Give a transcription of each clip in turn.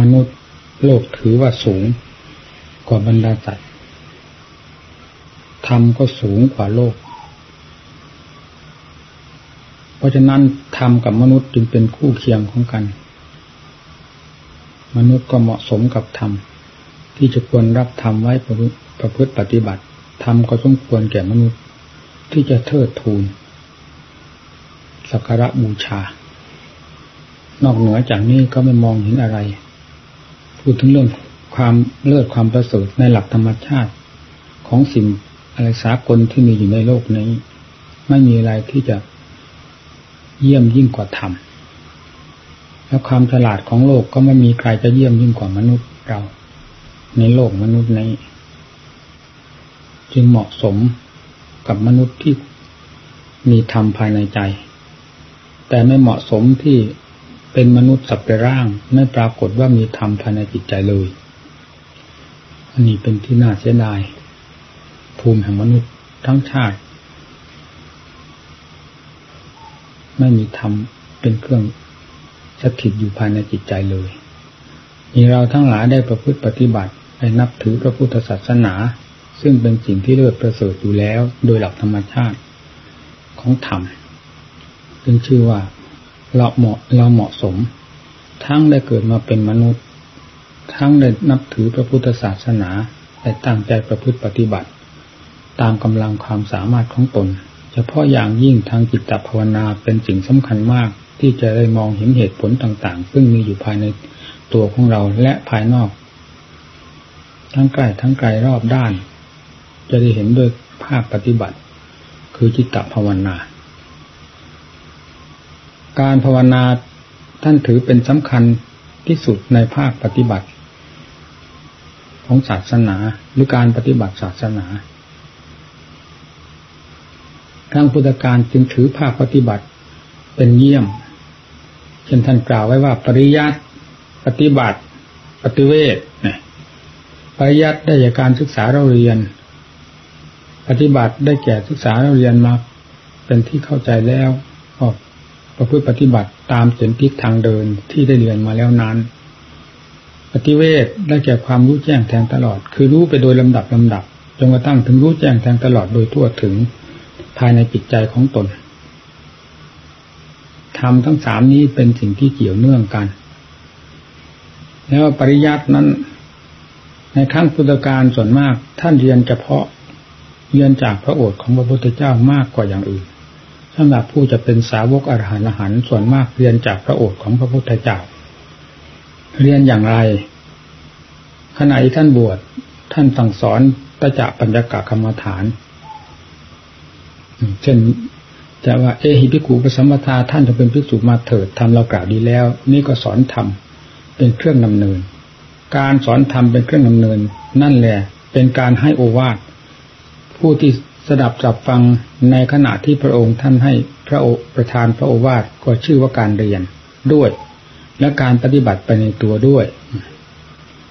มนุษย์โลกถือว่าสูงกว่าบรรดาสัตว์ธรรมก็สูงกว่าโลก เพราะฉะนั้นธรรมกับมนุษย์จึงเป็นคู่เคียงของกัน มนุษย์ก็เหมาะสมกับธรรมที่จะควรรับธรรมไว้ประพฤติปฏิบัติธรรมก็สมควรแก่มนุษย์ ที่จะเทิดทูนสักการะบูชา นอกเหนือจากนี้ก็ไม่มองเห็นอะไร พูดถึงเรื่องความเลิศความประเสริฐในหลักธรรมชาติของสิ่งอะไรสากลที่มีอยู่ในโลกนี้ ไม่มีอะไรที่จะเยี่ยมยิ่งกว่าธรรมแล้วความฉลาดของโลกก็ไม่มีใครจะเยี่ยมยิ่งกว่ามนุษย์เรา ในโลกมนุษย์นี้ จึงเหมาะสมกับมนุษย์ที่มีธรรมภายในใจ แต่ไม่เหมาะสมที่ เป็นมนุษย์สับเปร่าง ไม่ปรากฏว่ามีธรรมภายในจิตใจเลย อันนี้เป็นที่น่าเสียดาย ภูมิแห่งมนุษย์ทั้งชาติ ไม่มีธรรมเป็นเครื่องสถิตอยู่ภายในจิตใจเลยมีเราทั้งหลายได้ประพฤติปฏิบัติได้นับถือพระพุทธศาสนา ซึ่งเป็นสิ่งที่เลิศประเสริฐอยู่แล้ว โดยหลักธรรมชาติของธรรมจึงชื่อว่า เราเหมาะเราเหมาะสม ทั้งได้เกิดมาเป็นมนุษย์ ทั้งได้นับถือพระพุทธศาสนาได้ตั้งใจประพฤติปฏิบัติ ตามกำลังความสามารถของตน เฉพาะอย่างยิ่งทางจิตตภาวนาเป็นสิ่งสำคัญมากที่จะได้มองเห็นเหตุผลต่างๆ ซึ่งมีอยู่ภายในตัวของเราและภายนอก ทั้งใกล้ทั้งไกลรอบด้าน จะได้เห็นด้วยภาคปฏิบัติ คือจิตตภาวนา การภาวนาท่านถือเป็นสำคัญที่สุดในภาคปฏิบัติ ของศาสนาหรือการปฏิบัติศาสนาทางพุทธการจึงถือภาคปฏิบัติเป็นเยี่ยมเช่นท่านกล่าวไว้ว่าปริยัติปฏิบัติปฏิเวทปริยัติได้จากการศึกษาเราเรียน ปฏิบัติได้แก่ศึกษาเราเรียนมาเป็นที่เข้าใจแล้วก็ ประพฤติปฏิบัติตามเส้นทิศทางเดินที่ได้เรียนมาแล้วนั้น ปฏิเวทได้แก่ความรู้แจ้งแทงตลอด คือรู้ไปโดยลำดับลำดับจนกระทั่งถึงรู้แจ้งแทงตลอดโดยทั่วถึงภายในจิตใจของตนธรรมทั้งสามนี้เป็นสิ่งที่เกี่ยวเนื่องกัน แล้วปริยัตินั้น ในครั้งพุทธกาลส่วนมากท่านเรียนเฉพาะเรียนจากพระโอษฐ์ของพระพุทธเจ้ามากกว่าอย่างอื่น สำหรับผู้จะเป็นสาวกอรหันต์หันส่วนมากเรียนจากพระโอษฐ์ของพระพุทธเจ้า เรียนอย่างไร ขณะที่ท่านบวชท่านสั่งสอนตะจะปัญญากะกรรมฐาน เช่นจะว่าเอหิพิกูปสัมปทาท่านจะเป็นภิกษุมาเถิดทำเรากล่าวดีแล้ว นี่ก็สอนธรรมเป็นเครื่องนำเนิน การสอนธรรมเป็นเครื่องนำเนิน นั่นแหละเป็นการให้โอวาทผู้ที่ สดับจับฟังในขณะที่พระองค์ท่านให้พระประทานพระโอวาทก็ชื่อว่าการเรียนด้วย และการปฏิบัติไปในตัวด้วย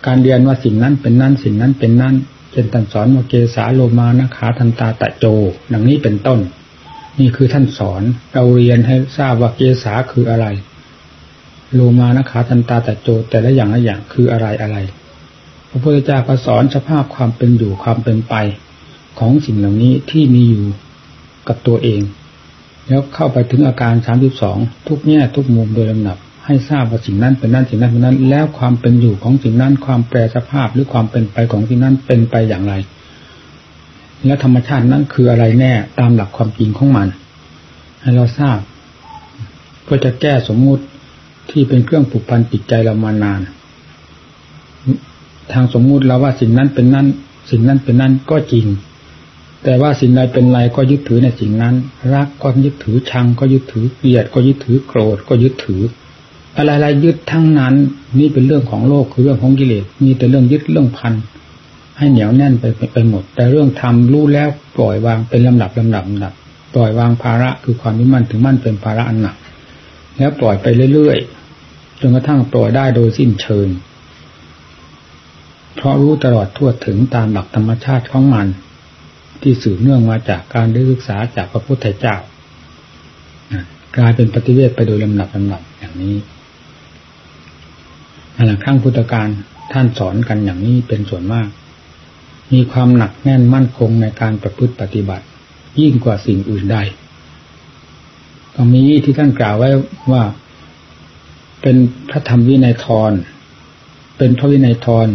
การเรียนว่าสิ่งนั้นเป็นนั้นสิ่งนั้นเป็นนั้นเช่นท่านสอนว่าเกสาโลมานะขาทันตาตะโจ ดังนี้เป็นต้น นี่คือท่านสอนเราเรียนให้ทราบว่าเกสาคืออะไร โลมานะขาทันตาตะโจ แต่ละอย่างละอย่างคืออะไรอะไรพระพุทธเจ้าก็สอนสภาพความเป็นอยู่ความเป็นไป ของสิ่งเหล่านี้ที่มีอยู่กับตัวเอง แล้วเข้าไปถึงอาการสามสิบสองทุกแง่ทุกมุมโดยลำดับ ให้ทราบว่าสิ่งนั้นเป็นนั้นสิ่งนั้นเป็นนั้น แล้วความเป็นอยู่ของสิ่งนั้นความแปรสภาพหรือความเป็นไปของสิ่งนั้นเป็นไปอย่างไร และธรรมชาตินั้นคืออะไรแน่ตามหลักความจริงของมัน ให้เราทราบเพื่อจะแก้สมมุติที่เป็นเครื่องผูกพันจิตใจเรามานาน ทางสมมุติเราว่าสิ่งนั้นเป็นนั้น สิ่งนั้นเป็นนั้นก็จริง แต่ว่าสิ่งใดเป็นไรก็ยึดถือในสิ่งนั้น รักก็ยึดถือชังก็ยึดถือเกลียดก็ยึดถือโกรธก็ยึดถือ อะไรๆยึดทั้งนั้นนี่เป็นเรื่องของโลกคือเรื่องของกิเลสมีแต่เรื่องยึดเรื่องพันให้เหนียวแน่นไปไปหมด แต่เรื่องทำรู้แล้วปล่อยวางเป็นลำดับลำดับลำดับปล่อยวางภาระคือความมิมั่นถึงมั่นเป็นภาระอันหนัก แล้วปล่อยไปเรื่อยๆจนกระทั่งปล่อยได้โดยสิ้นเชิงเพราะรู้ตลอดทั่วถึงตามหลักธรรมชาติของมัน ที่สืบเนื่องมาจากการได้ศึกษาจากพระพุทธเจ้ากลายเป็นปฏิเวทไปโดยลำดับลำดับอย่างนี้อันครั้งพุทธการท่านสอนกันอย่างนี้เป็นส่วนมาก มีความหนักแน่นมั่นคงในการประพฤติปฏิบัติ ยิ่งกว่าสิ่งอื่นใดตรงนี้ที่ท่านกล่าวไว้ว่า เป็นพระธรรมวินัยทร เป็นพระวินัยทร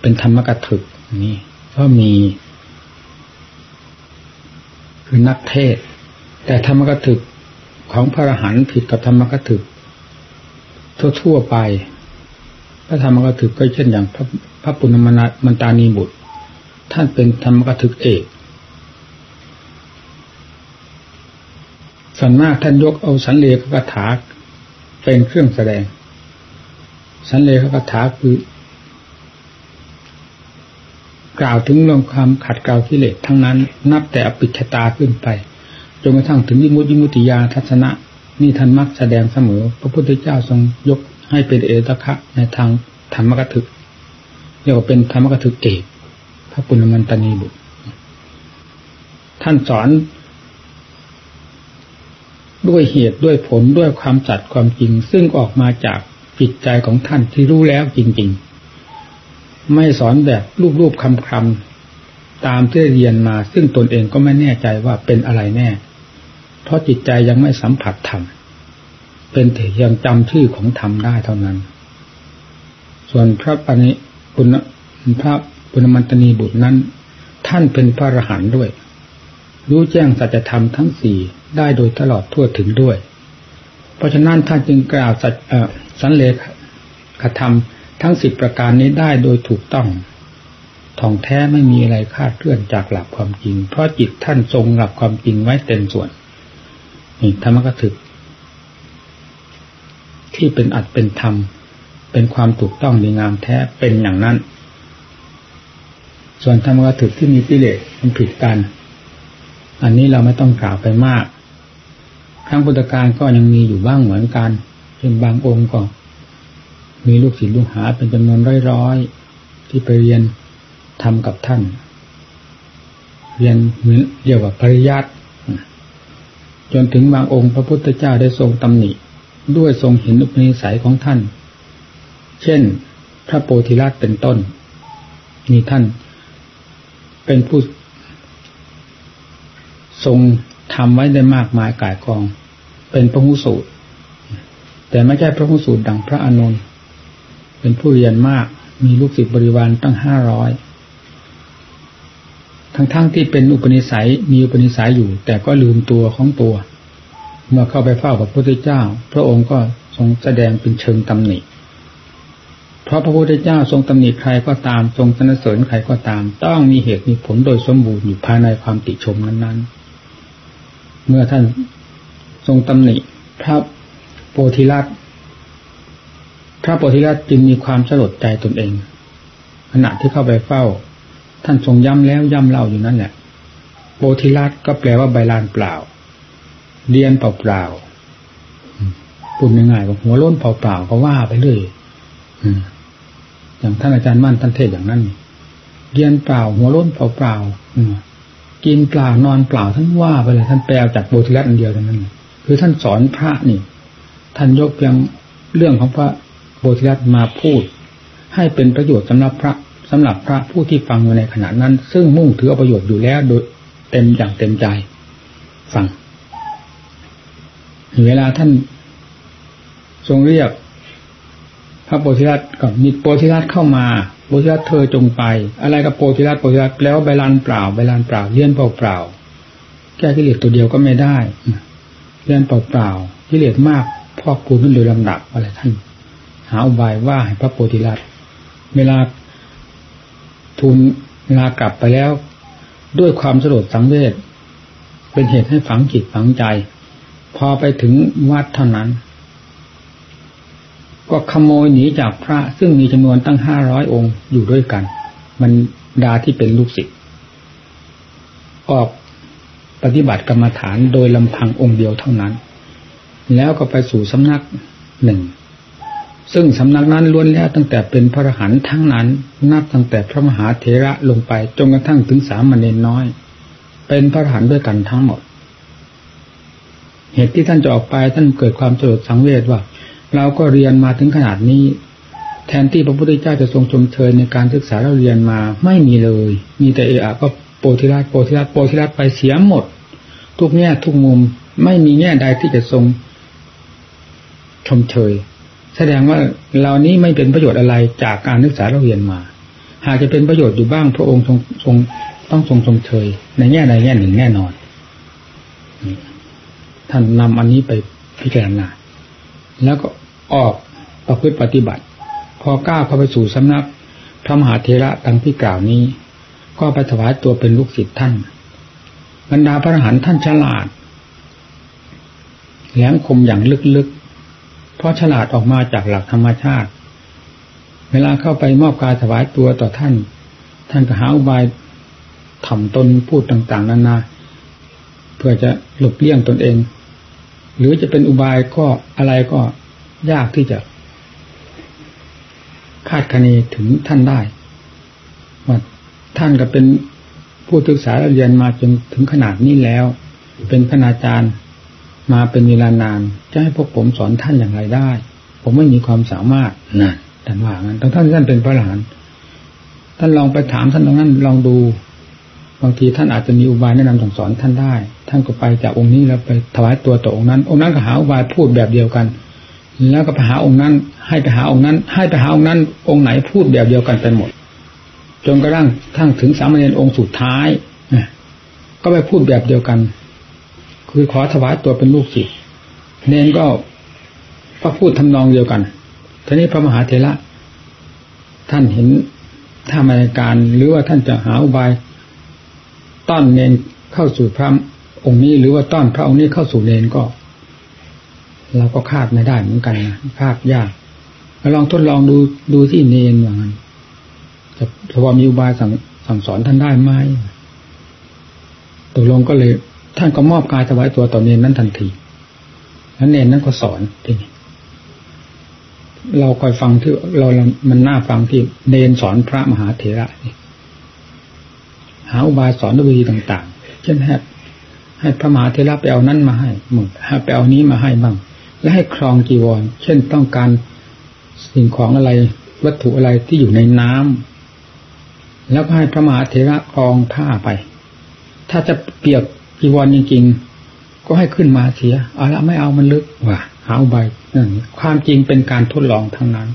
เป็นธรรมกถึกนี่ก็มี คือนักเทศ แต่ธรรมกถึกของพระอรหันต์ผิดกับธรรมกถึกทั่วๆไปพระธรรมกถึกก็เช่นอย่างพระพระปุณณมมันตานีบุตร ท่านเป็นธรรมกถึกเอกส่วนมากท่านยกเอาสันเลขกถาเป็นเครื่องแสดง สันเลขกถาคือ กล่าวถึงเรื่องความขัดเกลากิเลสทั้งนั้น นับแต่อปิชตาขึ้นไปจนกระทั่งถึงยิมุติมุติยาทัศนะ นี่ท่านมักแสดงเสมอ พระพุทธเจ้าทรงยกให้เป็นเอตคะในทางธรรมกถึกเรียกว่าเป็นธรรมกถึกเอกพระปุณณมันตนีบุตร ท่านสอน ด้วยเหตุด้วยผลด้วยความจัดความจริง ซึ่งออกมาจากจิตใจของท่านที่รู้แล้วจริง ๆ ไม่สอนแบบรูปๆคำๆตามที่เรียนมา ซึ่งตนเองก็ไม่แน่ใจว่าเป็นอะไรแน่ เพราะจิตใจยังไม่สัมผัสธรรมเป็นแต่ยังจำชื่อของธรรมได้เท่านั้น ส่วนพระปณิปุณพระปุณมันตนีบุตรนั้น ท่านเป็นพระอรหันต์ด้วย รู้แจ้งสัจธรรมทั้งสี่ได้โดยตลอดทั่วถึงด้วย เพราะฉะนั้นท่านจึงกล่าวสัจสันเลขธรรม ทั้งสิบประการนี้ได้โดยถูกต้องท่องแท้ไม่มีอะไรคาดเคลื่อนจากหลักความจริง เพราะจิตท่านทรงหลักความจริงไว้เต็มส่วนนี่ธรรมกถึก ที่เป็นอัดเป็นธรรม เป็นความถูกต้องดีงามแท้เป็นอย่างนั้น ส่วนธรรมกถึกที่มีกิเลสมันผิดกัน อันนี้เราไม่ต้องกล่าวไปมากครั้งพุทธการก็ยังมีอยู่บ้างเหมือนกันเช่นบางองค์ก็ มีลูกศิษย์ลูกหาเป็นจำนวนร้อยๆที่ไปเรียนทำกับท่าน เรียนเหมือนเรียกว่าปริยัติจนถึงบางองค์พระพุทธเจ้าได้ทรงตำหนิ ด้วยทรงเห็นอุปนิสัยของท่าน เช่น พระโพธิราชเป็นต้นมีท่าน เป็นผู้ ทรงทำไว้ได้มากมายกายกอง เป็นพระหุสูตร แต่ไม่ใช่พระหุสูตรดังพระอานนท์ เป็นผู้เรียนมาก มีลูกศิษย์บริวารตั้งห้าร้อยทั้งๆทที่เป็นอุปนิสัยมีอุปนิสัยอยู่ แต่ก็ลืมตัวของตัว เมื่อเข้าไปเฝ้าพระพุทธเจ้า พระองค์ก็ทรงแสดงเป็นเชิงตำหนิเพราะพระพุทธเจ้าทรงตำหนิใครก็ตามทรงสนเสริญใครก็ตาม ต้องมีเหตุมีผลโดยสมบูรณ์อยู่ภายในความติชมนั้นๆ เมื่อท่านทรงตำหนิพระโพธิลัต พระโพธิลัตจึงมีความสลดใจตนเอง ขณะที่เข้าไปเฝ้า ท่านทรงย้ำแล้วย้ำเล่าอยู่นั่นแหละโพธิลัตก็แปลว่าใบลานเปล่า เรียนเปล่าเปล่าพูดง่ายๆว่าหัวล้นเปล่าเปล่าก็ว่าไปเรื่อยอย่างท่านอาจารย์มั่นท่านเทศอย่างนั้นเรียนเปล่า หัวล้นเปล่าเปล่ากินเปล่านอนเปล่าท่านว่าไปเลยท่านแปลจากโบธิรัตอันเดียวเท่านั้นคือท่านสอนพระนี่ ท่านยกเพียงเรื่องของพระ โบธิรัตมาพูด ให้เป็นประโยชน์สำหรับพระสำหรับพระผู้ที่ฟังอยู่ในขณะนั้น ซึ่งมุ่งถือประโยชน์อยู่แล้วโดยเต็มอย่างเต็มใจ ฟัง เวลาท่านทรงเรียก พระโพธิรัตกับมีโพธิรัตเข้ามาโพธิรัตเธอจงไป อะไรกับโพธิรัตโพธิรัตแล้วใบลานเปล่าใบลานเปล่าเลี้ยนเปล่าเปล่าแก้กิเลสตัวเดียวก็ไม่ได้เลี้ยนเปล่าเปล่ากิเลสมากพอกพูนขึ้นโดยลำดับอะไรท่าน หาอุบายว่าให้พระโพธิรัตเวลาทูลเวลากลับไปแล้ว ด้วยความสลดสังเวชเป็นเหตุให้ฝังจิตฝังใจ พอไปถึงวัดเท่านั้น ก็ขโมยหนีจากพระซึ่งมีจำนวนตั้งห้าร้อยองค์อยู่ด้วยกัน มันดาที่เป็นลูกศิษย์ออกปฏิบัติกรรมฐานโดยลำพังองค์เดียวเท่านั้น แล้วก็ไปสู่สำนักหนึ่ง ซึ่งสำนักนั้นล้วนแล้วตั้งแต่เป็นพระอรหันต์ทั้งนั้น นับตั้งแต่พระมหาเถระลงไปจนกระทั่งถึงสามเณรน้อย เป็นพระอรหันต์ด้วยกันทั้งหมด เหตุที่ท่านจะออกไปท่านเกิดความสลดสังเวชว่า เราก็เรียนมาถึงขนาดนี้ แทนที่พระพุทธเจ้าจะทรงชมเชยในการศึกษาเราเรียนมาไม่มีเลย มีแต่เอะก็โปธิราชโปธิราชโปธิราชไปเสียหมด ทุกแง่ทุกมุมไม่มีแง่ใดที่จะทรงชมเชย แสดงว่าเหล่านี้ไม่เป็นประโยชน์อะไรจากการศึกษาเราเรียนมา หากจะเป็นประโยชน์อยู่บ้างพระองค์ทรงทรงต้องทรงชมเชยในแง่ใดแง่หนึ่งแน่นอนท่านนำอันนี้ไปพิจารณาแล้วก็ออกประพฤติปฏิบัติ พอก้าวเข้าไปสู่สำนักพระมหาเทระดังที่กล่าวนี้ ก็ไปถวายตัวเป็นลูกศิษย์ท่าน บรรดาพระอรหันต์ท่านฉลาดแหลมคมอย่างลึก เพราะฉลาดออกมาจากหลักธรรมชาติ เวลาเข้าไปมอบกายถวายตัวต่อท่าน ท่านก็หาอุบายถ่อมตนพูดต่าง ๆนานาเพื่อจะหลบเลี่ยงตนเอง หรือจะเป็นอุบายก็อะไรก็ยากที่จะคาดคะเนถึงท่านได้ว่าท่านก็เป็นผู้ศึกษาเรียนมาจนถึงขนาดนี้แล้ว เป็นคณาจารย์ มาเป็นเวลานานจะให้พวกผมสอนท่านอย่างไรได้ ผมไม่มีความสามารถนะท่านว่างั้นท่านท่านเป็นพระหลานท่านลองไปถามท่านตรงนั้นลองดูบางทีท่านอาจจะมีอุบายแนะนำสั่งสอนท่านได้ ท่านก็ไปจากองค์นี้แล้วไปถวายตัวต่อองค์นั้น องค์นั้นก็หาอุบายพูดแบบเดียวกัน แล้วก็ไปหาองค์นั้น ให้ไปหาองค์นั้น ให้ไปหาองค์นั้น องค์ไหนพูดแบบเดียวกันไปหมด จนกระทั่งทั้งถึงสามเณรองค์สุดท้ายก็ไปพูดแบบเดียวกัน คือขอถวายตัวเป็นลูกศิษย์เนนก็ก็พูดทำนองเดียวกันทีนี้พระมหาเถระท่านเห็นถ้ามาการหรือว่าท่านจะหาอุบายต้อนเนนเข้าสู่พระองค์นี้หรือว่าต้อนพระองค์นี้เข้าสู่เนนก็เราก็คาดไม่ได้เหมือนกันนะคาดยากลองทดลองดูดูที่เนนว่างั้นจะพอมีอุบายสั่งสั่งสอนท่านได้ไหมตกลงก็เลย ท่านก็มอบกายถวายตัวต่อเนนนั้นทันทีแล้วเนนนั้นก็สอนทีนี้เราคอยฟังที่เรามันน่าฟังที่เนนสอนพระมหาเถระหาอุบายสอนด้วยวิธีต่าง ๆ เช่นให้ให้พระมหาเถระไปเอานั้นมาให้มึงให้ไปเอานี้มาให้บ้าง และให้ครองจีวร เช่นต้องการสิ่งของอะไรวัตถุอะไรที่อยู่ในน้ำแล้วก็ให้พระมหาเถระครองผ้าไป ถ้าจะเปียก จีวรจริงๆก็ให้ขึ้นมาเสียเอาละไม่เอามันลึกว่ะหาอุบายนั่นความจริงเป็นการทดลองทั้งนั้น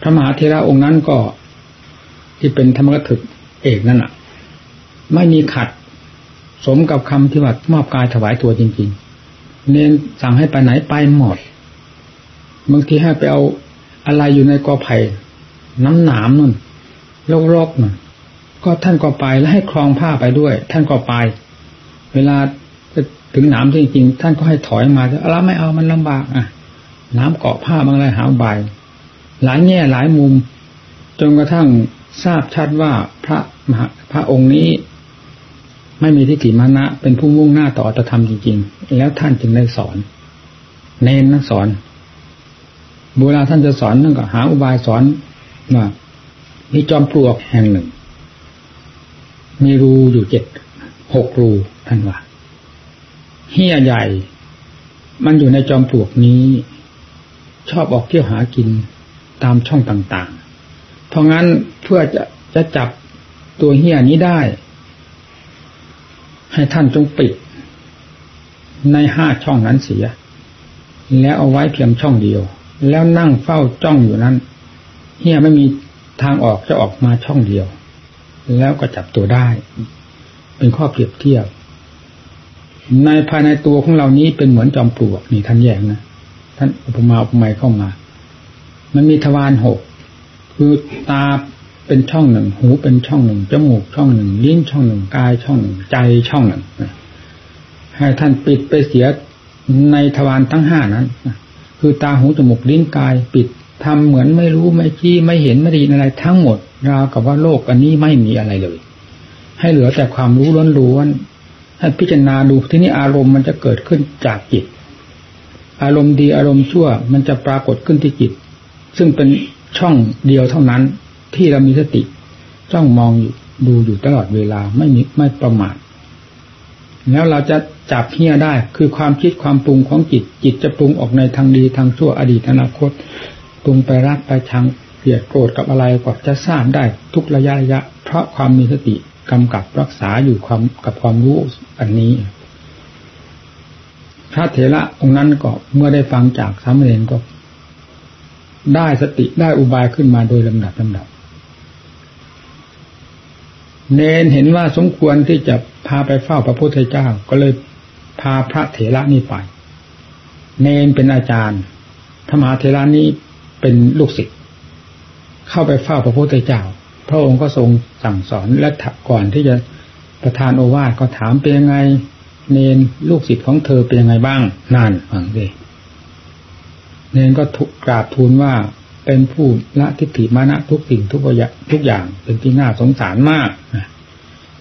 พระมหาเทระองค์นั้นก็ ที่เป็นธรรมกถึกเอกนั่นอะไม่มีขัด สมกับคำที่ว่ามอบกายถวายตัวจริง ๆ เน้นสั่งให้ไปไหนไปหมดบางทีให้ไปเอาอะไรอยู่ในกอไผ่น้ำหนามนู่นโรกๆนู่นก็ท่านก็ไปแล้วให้คลองผ้าไปด้วย ท่านก็ไป เวลาถึงหนามจริงๆท่านก็ให้ถอยมาจะเราไม่เอามันลำบาก อะ น้ำเกาะผ้าบางอะไรหาใบหลายแง่หลายมุม จนกระทั่งทราบชัดว่าพระมหาพระองค์นี้ ไม่มีทิฏฐิมานะเป็นผู้มุ่งหน้าต่ออัตธรรมจริงๆ แล้วท่านจึงได้สอน เน้นนักสอนโบราท่านจะสอนนั่นก็หาอุบายสอนว่ามีจอมปลวกแห่งหนึ่ง มีรูอยู่เจ็ด หกรูท่านว่าเฮียใหญ่ มันอยู่ในจอมปลวกนี้ ชอบออกเที่ยวหากินตามช่องต่างๆ เพราะงั้นเพื่อจะจะจับตัวเฮียนี้ได้ ให้ท่านจงปิด ในห้าช่องนั้นเสีย แล้วเอาไว้เพียงช่องเดียว แล้วนั่งเฝ้าจ้องอยู่นั้นเฮียไม่มีทางออกจะออกมาช่องเดียว แล้วก็จับตัวได้ เป็นข้อเปรียบเทียบ ในภายในตัวของเรานี้เป็นเหมือนจอมปลวกนี่ท่านแยกนะท่านอุปมาอุปไมยเข้ามา มันมีทวารหกคือตาเป็นช่องหนึ่ง หูเป็นช่องหนึ่งจมูกช่องหนึ่งลิ้นช่องหนึ่งกายช่องหนึ่งใจช่องหนึ่งให้ท่านปิดไปเสียในทวารทั้งห้านั้นคือตาหูจมูกลิ้นกายปิดทำเหมือนไม่รู้ไม่ชี้ไม่เห็นไม่ได้ยินอะไรทั้งหมดราวกับว่าโลกอันนี้ไม่มีอะไรเลย ให้เหลือแต่ความรู้ล้วนๆให้พิจารณาดูที่นี้อารมณ์มันจะเกิดขึ้นจากจิต อารมณ์ดีอารมณ์ชั่ว มันจะปรากฏขึ้นที่จิต ซึ่งเป็นช่องเดียวเท่านั้นที่เรามีสติจ้องมองอยู่ดูอยู่ตลอดเวลาไม่มีไม่ประมาทแล้วเราจะจับเฮียได้คือความคิดความปรุงของจิต จิตจะปรุงออกในทางดีทางชั่วอดีตอนาคตปรุงไปรักไปชังเกลียดโกรธกับอะไรก็จะทราบได้ทุกระยะระยะ เพราะความมีสติ กำกับรักษาอยู่ความกับความรู้อันนี้พระเถระองค์นั้นก็เมื่อได้ฟังจากสามเณรก็ ได้สติได้อุบายขึ้นมาโดยลำดับลำดับ เนนเห็นว่าสมควรที่จะพาไปเฝ้าพระพุทธเจ้า ก็เลยพาพระเถระนี่ไป เนนเป็นอาจารย์ธรรมหาเถระนี้เป็นลูกศิษย์เข้าไปเฝ้าพระพุทธเจ้า พระองค์ก็ทรงสั่งสอนและก่อนที่จะประทานโอวาทก็ถามเป็นยังไง เนนลูกศิษย์ของเธอเป็นยังไงบ้างนั่นฟังดิเนนก็กราบทูลว่าเป็นผู้ละทิฏฐิมานะทุกสิ่งทุกอย่างทุกอย่างเป็นที่น่าสงสารมาก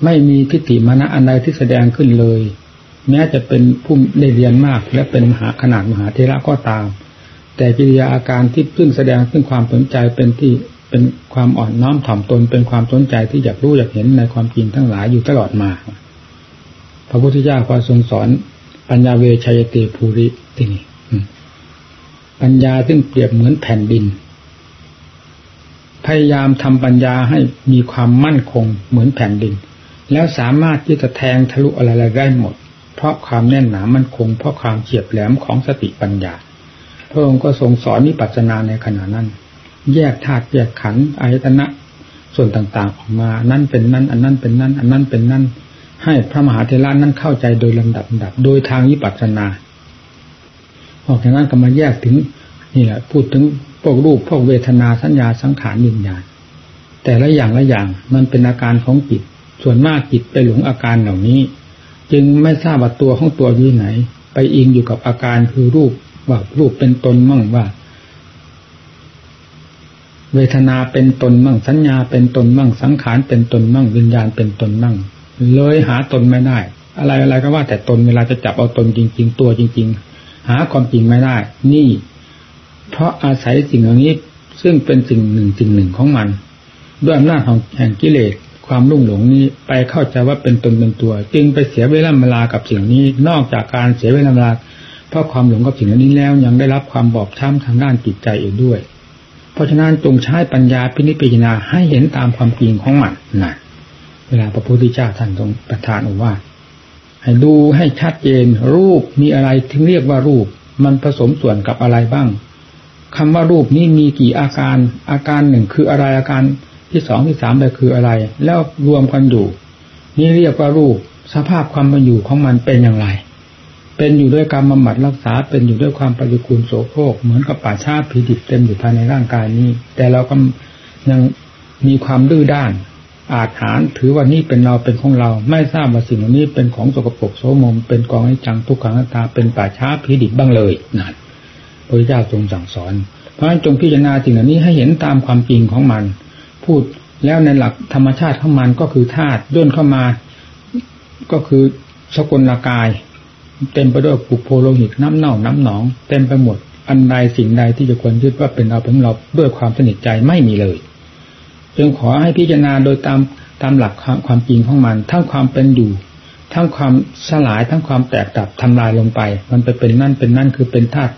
ไม่มีทิฏฐิมานะอันใดที่แสดงขึ้นเลย แม้จะเป็นผู้ได้เรียนมาก และเป็นมหาขนาดมหาเทระก็ตาม แต่กิริยาอาการที่เพึ่งแสดงซึ่งความสนใจเป็นที่ เป็นความอ่อนน้อมถ่อมตนเป็นความสนใจที่อยากรู้อยากเห็นในความจริงทั้งหลายอยู่ตลอดมา พระพุทธเจ้าก็ทรงสอน ปัญญาเวชัยเตภูริที่นี่ปัญญาซึ่งเปรียบเหมือนแผ่นดิน พยายามทำปัญญาให้มีความมั่นคงเหมือนแผ่นดิน แล้วสามารถที่จะแทงทะลุอะไรได้หมด เพราะความแน่นหนามั่นคง เพราะความเฉียบแหลมของสติปัญญา พระองค์ก็ทรงสอนนิปัจนาในขณะนั้น แยกธาตุแยกขันธ์อายตนะ ส่วนต่างๆออกมานั่นเป็นนั่น อันนั้นเป็นนั่น อันนั้นเป็นนั่น ให้พระมหาเทระนั้นเข้าใจโดยลำดับดับ โดยทางวิปัสสนา ออกจากนั้นก็มาแยกถึงนี่แหละพูดถึงพวกรูปพวกเวทนาสัญญาสังขารวิญญาณแต่ละอย่างละอย่างมันเป็นอาการของจิต ส่วนมากจิตไปหลงอาการเหล่านี้ จึงไม่ทราบว่าตัวของตัวอยู่ไหน ไปอิงอยู่กับอาการคือรูปว่ารูปเป็นตนมั่งว่า เวทนาเป็นตนมั่งสัญญาเป็นตนมั่งสังขารเป็นตนมั่งวิญญาณเป็นตนมั่ง เลยหาตนไม่ได้ อะไรอะไรก็ว่าแต่ตนเวลาจะจับเอาตนจริง ๆ ตัวจริง ๆ หาความจริงไม่ได้ นี่ เพราะอาศัยสิ่งเหล่านี้ซึ่งเป็นสิ่งหนึ่งสิ่งหนึ่งของมัน ด้วยอำนาจของแห่งกิเลสความรุ่งหลงนี้ไปเข้าใจว่าเป็นตนเป็นตัว จึงไปเสียเวลาเวลากับสิ่งนี้ นอกจากการเสียเวลาเวลาเพราะความหลงกับสิ่งนี้แล้วยังได้รับความบอบช้ำทางด้านจิตใจอีกด้วย ราะฉะนั้นจงใช้ปัญญาพินิจพิจารณาให้เห็นตามความจริงของมันนะเวลาพระพุทธเจ้าท่านทรงประทานอว่าให้ดูให้ชัดเจน รูปมีอะไรถึงเรียกว่ารูป มันผสมส่วนกับอะไรบ้างคำว่ารูปนี้มีกี่อาการ อาการหนึ่งคืออะไรอาการที่สองที่สามไปคืออะไร แล้วรวมกันอยู่ นี่เรียกว่ารูป สภาพความเป็นอยู่ของมันเป็นอย่างไร เป็นอยู่ด้วยการบำบัดรักษา เป็นอยู่ด้วยความปฏิกูลโสโครกเหมือนกับป่าชาผีดิบเต็มอยู่ภายในร่างกายนี้ แต่เราก็ยังมีความดื้อด้าน อาจหารถือว่านี่เป็นเราเป็นของเรา ไม่ทราบว่าสิ่งเหล่านี้เป็นของสกปรกโสมม เป็นกองให้จังทุกขังตาเป็นป่าช้าผีดิบบ้างเลยนั่นพระเจ้าทรงสั่งสอน เพราะฉะนั้นจงพิจารณาสิ่งเหล่านี้ให้เห็นตามความจริงของมัน พูดแล้วในหลักธรรมชาติของมันก็คือธาตุย่นเข้ามา ก็คือสกุลกาย เต็มไปด้วยปุโพโลหิตน้ำเน่าน้ำหนอง เต็มไปหมด อันใดสิ่งใดที่จะควรยึดว่าเป็นเราเป็นเราด้วยความสนิทใจไม่มีเลย จึงขอให้พิจารณาโดยตามตามหลักความจริงของมัน ทั้งความเป็นอยู่ ทั้งความสลายทั้งความแตกดับทำลายลงไป มันไปเป็นนั่นเป็นนั่นคือเป็นธาตุ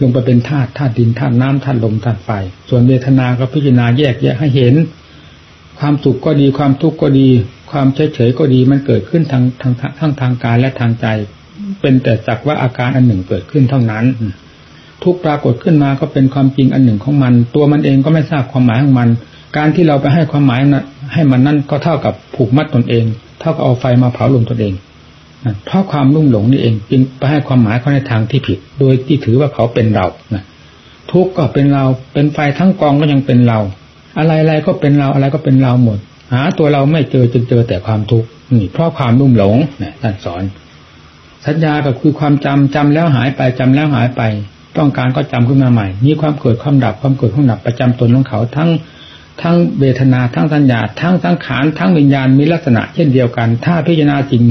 ลงไปเป็นธาตุธาตุดินธาตุน้ำธาตุลมธาตุไฟส่วนเวทนาก็พิจารณาแยกแยะให้เห็น ความสุขก็ดีความทุกข์ก็ดี ความเฉยเฉยก็ดีมันเกิดขึ้นทางทางทั้งทางกายและทางใจ เป็นแต่จักว่าอาการอันหนึ่งเกิดขึ้นเท่านั้น ทุกปรากฏขึ้นมาก็เป็นความจริงอันหนึ่งของมัน ตัวมันเองก็ไม่ทราบความหมายของมัน การที่เราไปให้ความหมายนะให้มันนั่นก็เท่ากับผูกมัดตนเอง เท่ากับเอาไฟมาเผาลมตนเองเพราะความรุ่มหลงนี่เองจึงไปให้ความหมายเขาในทางที่ผิด โดยที่ถือว่าเขาเป็นเรานะทุกก็เป็นเราเป็นไฟทั้งกองก็ยังเป็นเรา อะไรๆก็เป็นเราอะไรก็เป็นเราหมด หา ตัวเราไม่เจอจึงเจอแต่ความทุกข์นี่เพราะความรุ่มหลงนะท่านสอน สัญญาก็คือความจำจำแล้วหายไปจำแล้วหายไป ต้องการก็จำขึ้นมาใหม่มีความเกิดความดับความเกิดความดับประจำตนของเขาทั้งทั้งเวทนาทั้งสัญญา ทั้งสังขารทั้งวิญญาณมีลักษณะเช่นเดียวกัน ถ้าพิจารณาจริง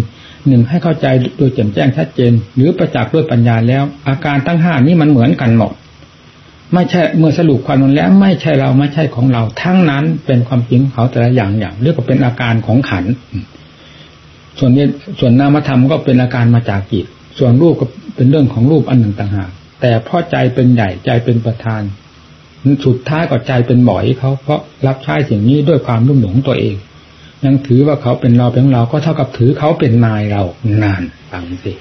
หนึ่งให้เข้าใจโดยแจ่มแจ้งชัดเจน หรือประจักษ์ด้วยปัญญาแล้ว อาการทั้งห้านี้มันเหมือนกันหมดไม่ใช่เมื่อสรุปความนั้นแล้ว ไม่ใช่เราไม่ใช่ของเรา ทั้งนั้นเป็นความจริงของเขาแต่ละอย่างอย่างเรียกว่าเป็นอาการของขัน ส่วนนี้ส่วนนามธรรมก็เป็นอาการมาจากจิต ส่วนรูปก็เป็นเรื่องของรูปอันหนึ่งต่างหากแต่เพราะใจเป็นใหญ่ใจเป็นประธานสุดท้ายก็ใจเป็นบ่อยเขาเพราะรับใช้สิ่งนี้ด้วยความรุ่มหลงตัวเอง ยังถือว่าเขาเป็นเราเป็นเราก็เท่ากับถือเขาเป็นนายเรานานฟังสิ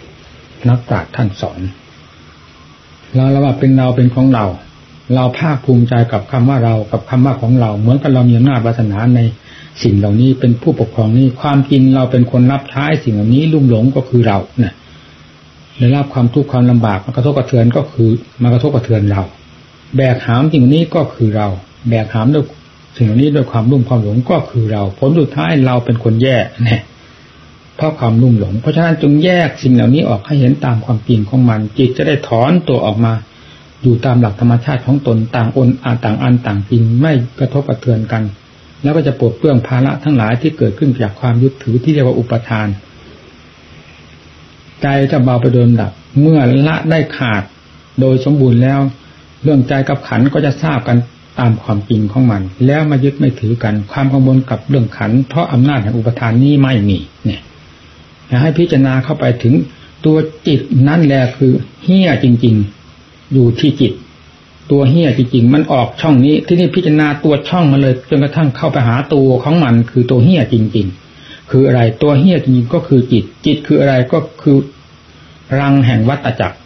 นักปราชญ์ท่านสอนเราเราว่าเป็นเราเป็นของเรา เราภาคภูมิใจกับคำว่าเรากับคำว่าของเรา เหมือนกับเรามีอำนาจวาสนาใน สิ่งเหล่านี้เป็นผู้ปกครองนี้ความจริงเราเป็นคนรับใช้สิ่งเหล่านี้ลุ่มหลงก็คือเราเนี่ยได้รับความทุกข์ความลำบากมากระทบกระเทือนก็คือมากระทบกระเทือนเรา แบกหามสิ่งนี้ก็คือเรา แบกหามด้วยสิ่งเหล่านี้ด้วยความรุ่มความหลงก็คือเรา ผลสุดท้ายเราเป็นคนแย่เนี่ยเพราะความรุ่มหลง เพราะฉะนั้นจงแยกสิ่งเหล่านี้ออกให้เห็นตามความจริงของมัน จิตจะได้ถอนตัวออกมา อยู่ตามหลักธรรมชาติของตนต่างอนอาต่างอันต่างจริงไม่กระทบกระเทือนกัน แล้วก็จะปลดเปลื้องภาระทั้งหลายที่เกิดขึ้นจากความยึดถือที่เรียกว่าอุปทาน ใจจะเบาไปโดยลำดับ เมื่อละได้ขาดโดยสมบูรณ์แล้ว เรื่องใจกับขันก็จะทราบกันตามความจริงของมัน แล้วมายึดไม่ถือกัน ความกังวลกับเรื่องขัน เพราะอำนาจแห่งอุปทานนี้ไม่มีเนี่ยให้พิจารณาเข้าไปถึงตัวจิตนั่นแหละคือเฮี้ยจริง ๆ อยู่ที่จิต ตัวเฮี้ยจริงๆ มันออกช่องนี้ ที่นี่พิจารณาตัวช่องมาเลย จนกระทั่งเข้าไปหาตัวของมันคือตัวเฮี้ยจริง ๆ คืออะไรตัวเฮี้ยจริงๆก็คือจิต จิตคืออะไรก็คือรังแห่งวัตจักร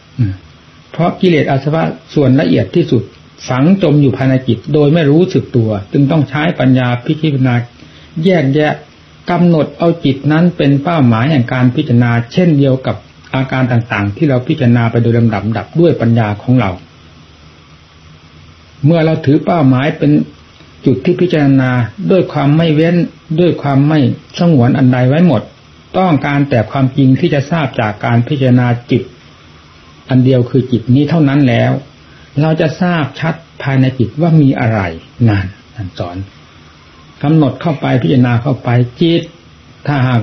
เพราะกิเลสอาสวะส่วนละเอียดที่สุดฝังจมอยู่ภายในจิตโดยไม่รู้สึกตัว จึงต้องใช้ปัญญาพิจารณาแยกแยะกำหนดเอาจิตนั้นเป็นเป้าหมายแห่งการพิจารณา เช่นเดียวกับอาการต่างๆ ที่เราพิจารณาไปโดยลำดับดับด้วยปัญญาของเรา เมื่อเราถือเป้าหมายเป็นจุดที่พิจารณาด้วยความไม่เว้นด้วยความไม่สงวนอันใดไว้หมด ต้องการแต่ความจริงที่จะทราบจากการพิจารณาจิต อันเดียวคือจิตนี้เท่านั้นแล้ว เราจะทราบชัดภายในจิตว่ามีอะไรนานท่านสอนกำหนดเข้าไปพิจารณาเข้าไปจิต ถ้าหาก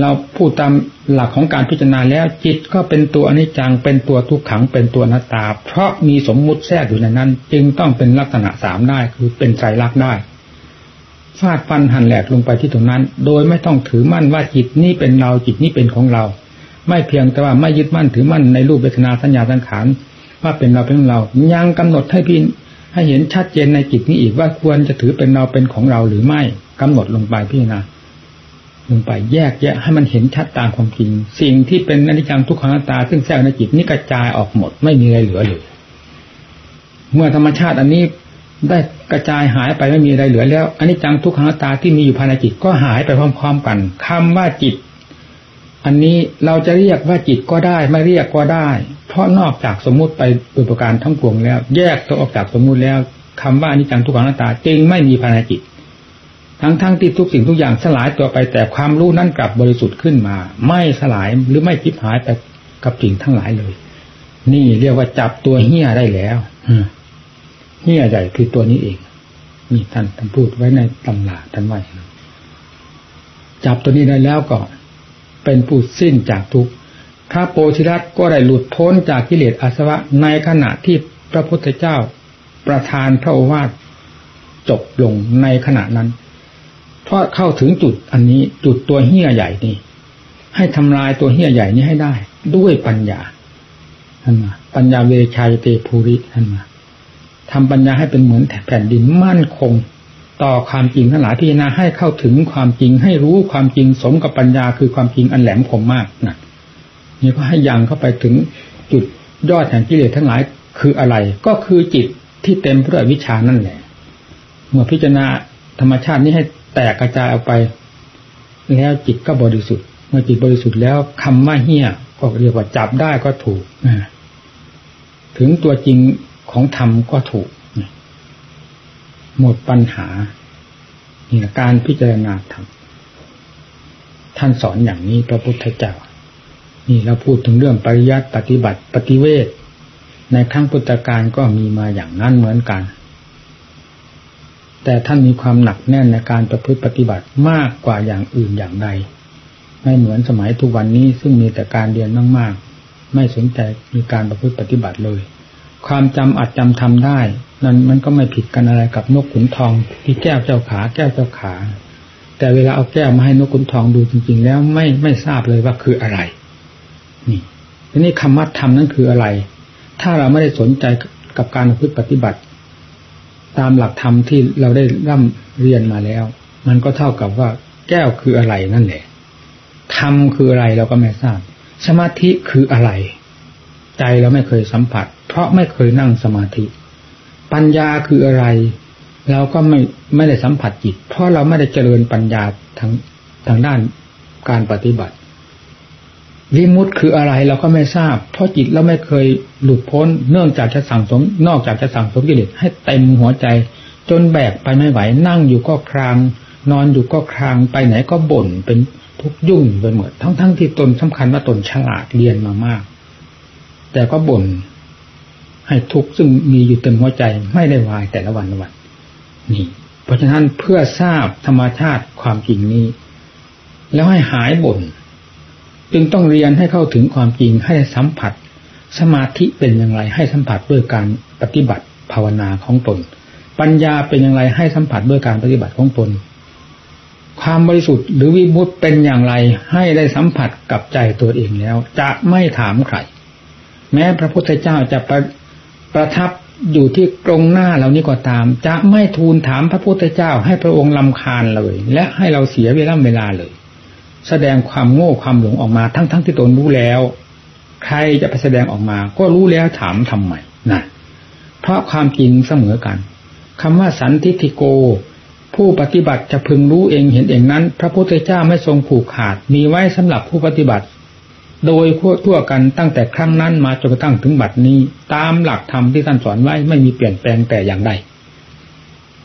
เราพูดตามหลักของการพิจารณาแล้วจิตก็เป็นตัวอนิจจังเป็นตัวทุกขังเป็นตัวนัตตา เพราะมีสมมุติแทรกอยู่ในนั้น จึงต้องเป็นลักษณะสามได้คือเป็นใจรักได้ฟาดฟันหันแหลกลงไปที่ตรงนั้น โดยไม่ต้องถือมั่นว่าจิตนี้เป็นเราจิตนี้เป็นของเรา ไม่เพียงแต่ว่าไม่ยึดมั่นถือมั่นในรูปเวทนาสัญญาสังขารว่าเป็นเราเป็นของเรา ยังกำหนดให้พิให้เห็นชัดเจนในจิตนี้อีกว่าควรจะถือเป็นเราเป็นของเราหรือไม่กำหนดลงไปพี่นะ ลงไปแยกแยะให้มันเห็นชัดตามความจริง สิ่งที่เป็นอนิจจังทุกขังตา ซึ่งแทรกในจิตนี้กระจายออกหมดไม่มีอะไรเหลือเลย เมื่อธรรมชาติอันนี้ได้กระจายหายไปไม่มีอะไรเหลือแล้วอนิจจังทุกขังตาที่มีอยู่ภายในจิตก็หายไปพร้อม ๆ กันคำว่าจิต อันนี้เราจะเรียกว่าจิตก็ได้ ไม่เรียกก็ได้ เพราะนอกจากสมมุติไปโดยปการทั้งปวงแล้ว แยกตัวออกจากสมมุติแล้วคำว่าอนิจจังทุกขังนัตตาจึงไม่มีภายในจิต ทั้งๆทที่ทุกสิ่งทุกอย่างสลายตัวไปแต่ความรู้นั้นกลับบริสุทธิ์ขึ้นมา ไม่สลายหรือไม่คิดหายไปกับสิ่งทั้งหลายเลย นี่เรียกว่าจับตัวเฮี้ยได้แล้วเฮี้ยใหญ่คือตัวนี้เองนี่ท่านท่านพูดไว้ในตำราท่านว่าจับตัวนี้ได้แล้วก็เป็นผู้สิ้นจากทุกข์พระโพธิรัตก็ได้หลุดพ้นจากกิเลสอาสวะในขณะที่พระพุทธเจ้าประทานพระโอวาทจบลงในขณะนั้นาะเข้าถึงจุดอันนี้ จุดตัวเหี้ยใหญ่นี่ให้ทำลายตัวเหี้ยใหญ่นี้ให้ได้ ด้วยปัญญาท่านมาปัญญาเวชัยเตภูริท่านมาทำปัญญาให้เป็นเหมือนแผ่นดินมั่นคง ต่อความจริงทั้งหลายพิจารณาให้เข้าถึงความจริงให้รู้ความจริงสมกับปัญญาคือความจริงอันแหลมคมมากนะนี่ก็ให้ยังเข้าไปถึงจุดยอดแห่งกิเลสทั้งหลายคืออะไร ก็คือจิตที่เต็มไปด้วยวิชานั่นแหละ เมื่อพิจารณาธรรมชาตินี้ให้ แตกกระจายออกไป แล้วจิตก็บริสุทธิ์ เมื่อจิตบริสุทธิ์แล้วคำว่าเฮี้ยก็เรียกว่าจับได้ก็ถูกถึงตัวจริงของธรรมก็ถูกหมดปัญหานี่การพิจารณาธรรมท่านสอนอย่างนี้พระพุทธเจ้า นี่เราพูดถึงเรื่องปริยัติปฏิบัติปฏิเวทในครั้งพุทธกาลก็มีมาอย่างนั้นเหมือนกัน แต่ท่านมีความหนักแน่นในการประพฤติปฏิบัติมากกว่าอย่างอื่นอย่างใด ไม่เหมือนสมัยทุกวันนี้ซึ่งมีแต่การเรียนมากๆ ไม่สนใจมีการประพฤติปฏิบัติเลย ความจำอัดจำทำได้ นั้นมันก็ไม่ผิดกันอะไรกับนกขุนทอง ที่แก้วเจ้าขา แก้วเจ้าขา แต่เวลาเอาแก้วมาให้นกขุนทองดูจริง ๆ แล้วไม่ไม่ทราบเลยว่าคืออะไร นี่ทีนี้คำว่าธรรมนั้นคืออะไร ถ้าเราไม่ได้สนใจกับการประพึ่ปฏิบัติ ตามหลักธรรมที่เราได้ร่ำเรียนมาแล้ว มันก็เท่ากับว่าแก้วคืออะไรนั่นแหละธรรมคืออะไรเราก็ไม่ทราบ สมาธิคืออะไร ใจเราไม่เคยสัมผัส เพราะไม่เคยนั่งสมาธิ ปัญญาคืออะไร เราก็ไม่ไม่ได้สัมผัสจิต เพราะเราไม่ได้เจริญปัญญาทางทางด้านการปฏิบัติ วิมุตคืออะไรเราก็ไม่ทราบ เพราะจิตเราไม่เคยหลุดพ้น เนื่องจากจะสั่งสม นอกจากจะสั่งสมกิเลสให้เต็มหัวใจ จนแบกไปไม่ไหว นั่งอยู่ก็คราง นอนอยู่ก็ครางไปไหนก็บ่นเป็นทุกข์ยุ่งไปหมดทั้งๆทที่ตนสำคัญว่าตนฉลาดเรียนมามาก แต่ก็บ่นให้ทุกข์ซึ่งมีอยู่เต็มหัวใจไม่ได้วายแต่ละวันละวันนี่ เพราะฉะนั้นเพื่อทราบธรรมชาติความจริงนี้ แล้วให้หายบ่น จึงต้องเรียนให้เข้าถึงความจริงให้สัมผัส สมาธิเป็นอย่างไรให้สัมผัสด้วยการปฏิบัติภาวนาของตน ปัญญาเป็นอย่างไรให้สัมผัสด้วยการปฏิบัติของตน ความบริสุทธิ์หรือวิมุตเป็นอย่างไรให้ได้สัมผัสกับใจตัวเองแล้ว จะไม่ถามใครแม้พระพุทธเจ้าจะประประทับอยู่ที่ตรงหน้าเรานี้ก็ตาม จะไม่ทูลถามพระพุทธเจ้าให้พระองค์ลำคาญเลย และให้เราเสียเวลาเวลาเลย แสดงความโง่ความหลงออกมาทั้งๆทที่ตนรู้แล้ว ใครจะไปแสดงออกมา ก็รู้แล้วถามทำไมนะเพราะความจริงเสมอกันคำว่าสันทิฏฐิโก ผู้ปฏิบัติจะพึงรู้เองเห็นเองนั้น พระพุทธเจ้าไม่ทรงผูกขาด มีไว้สำหรับผู้ปฏิบัติ โดยทั่วกันตั้งแต่ครั้งนั้นมาจนกระทั่งถึงบัดนี้ ตามหลักธรรมที่ท่านสอนไว้ไม่มีเปลี่ยนแปลงแต่อย่างใด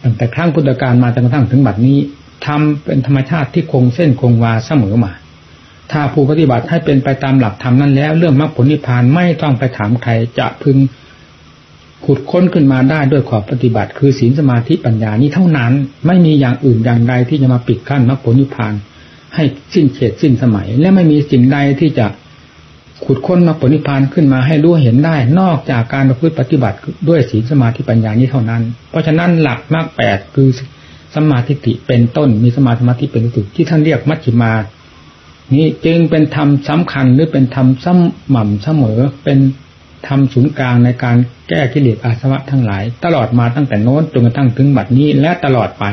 ตั้งแต่ครั้งพุทธกาลมาจนกระทั่งถึงบัดนี้ ทำเป็นธรรมชาติที่คงเส้นคงวาเสมอมา ถ้าผู้ปฏิบัติให้เป็นไปตามหลักธรรมนั้นแล้ว เรื่องมรรคผลนิพพานไม่ต้องไปถามใครจะพึงขุดค้นขึ้นมาได้ด้วยขอบปฏิบัติ คือศีลสมาธิปัญญานี้เท่านั้น ไม่มีอย่างอื่นอย่างใดที่จะมาปิดกั้นมรรคผลนิพพานให้สิ้นเฉดสิ้นสมัย และไม่มีสิ่งใดที่จะขุดค้นมรรคผลนิพพานขึ้นมาให้รู้เห็นได้ นอกจากการประพฤติปฏิบัติด้วยศีลสมาธิปัญญานี้เท่านั้น เพราะฉะนั้นหลักมรรคแปดคือ สมาธิิเป็นต้น มีสมาธิเป็นสุดที่ท่านเรียกมัชฌิมา นี้จึงเป็นธรรมสาคัญหรือเป็นธรรมสม่ำเสมอ เป็นธรรมศูนย์กลางในการแก้กิเลสอาสวะทั้งหลาย ตลอดมาตั้งแต่โน้นจนกระทั่งถึงบัดนี้และตลอดไป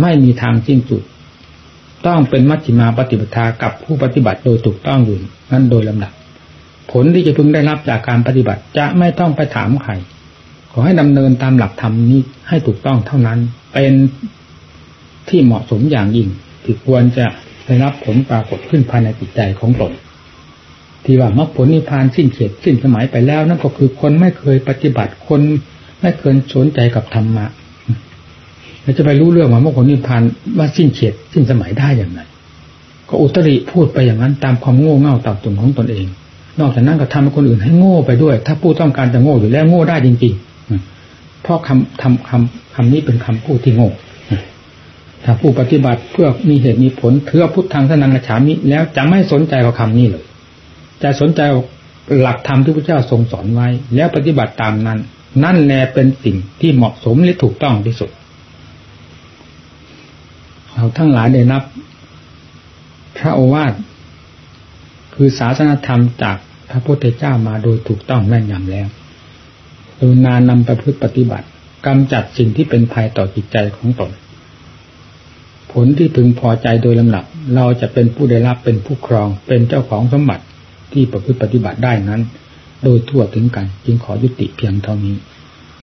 ไม่มีทางสิ้นสุด ต้องเป็นมัชฌิมาปฏิปทากับผู้ปฏิบัติโดยถูกต้องอยู่นั้นโดยลำดับ ผลที่จะพึงได้รับจากการปฏิบัติจะไม่ต้องไปถามใคร ขอให้ดำเนินตามหลักธรรมนี้ให้ถูกต้องเท่านั้น เป็นที่เหมาะสมอย่างยิ่งที่ควรจะได้รับผลปรากฏขึ้นภายในจิตใจของตนที่ว่ามรรคผลนิพพานสิ้นเขตสิ้นสมัยไปแล้วนั่นก็คือคนไม่เคยปฏิบัติคนไม่เคยสนใจกับธรรมะแล้วจะไปรู้เรื่องว่ามรรคผลนิพพานว่าสิ้นเขตสิ้นสมัยได้อย่างไรก็อุตริพูดไปอย่างนั้นตามความโง่เง่าต่ำตุ่มของตนเอง นอกจากนั้นก็ทำให้คนอื่นให้โง่ไปด้วย ถ้าผู้ต้องการจะโง่อยู่แล้วโง่ได้จริงๆ เพราะคำทำคำคำนี้เป็นคำพูดที่โง่ถ้าผู้ปฏิบัติเพื่อมีเหตุมีผลเพื่อพุทธังสนังกระฉามิแล้วจะไม่สนใจกับคำนี้เลยจะสนใจหลักธรรมที่พระเจ้าทรงสอนไว้ แล้วปฏิบัติตามนั้น นั่นแลเป็นสิ่งที่เหมาะสมและถูกต้องที่สุด เราทั้งหลายได้นับ พระโอวาทคือศาสนธรรมจากพระพุทธเจ้ามาโดยถูกต้องแม่นยำแล้ว รุณานำประพฤติปฏิบัติกำจัดสิ่งที่เป็นภัยต่อจิตใจของตน ผลที่พึงพอใจโดยลำดับ เราจะเป็นผู้ได้รับเป็นผู้ครองเป็นเจ้าของสมบัติที่ประพฤติปฏิบัติได้นั้น โดยทั่วถึงกัน จึงขอยุติเพียงเท่านี้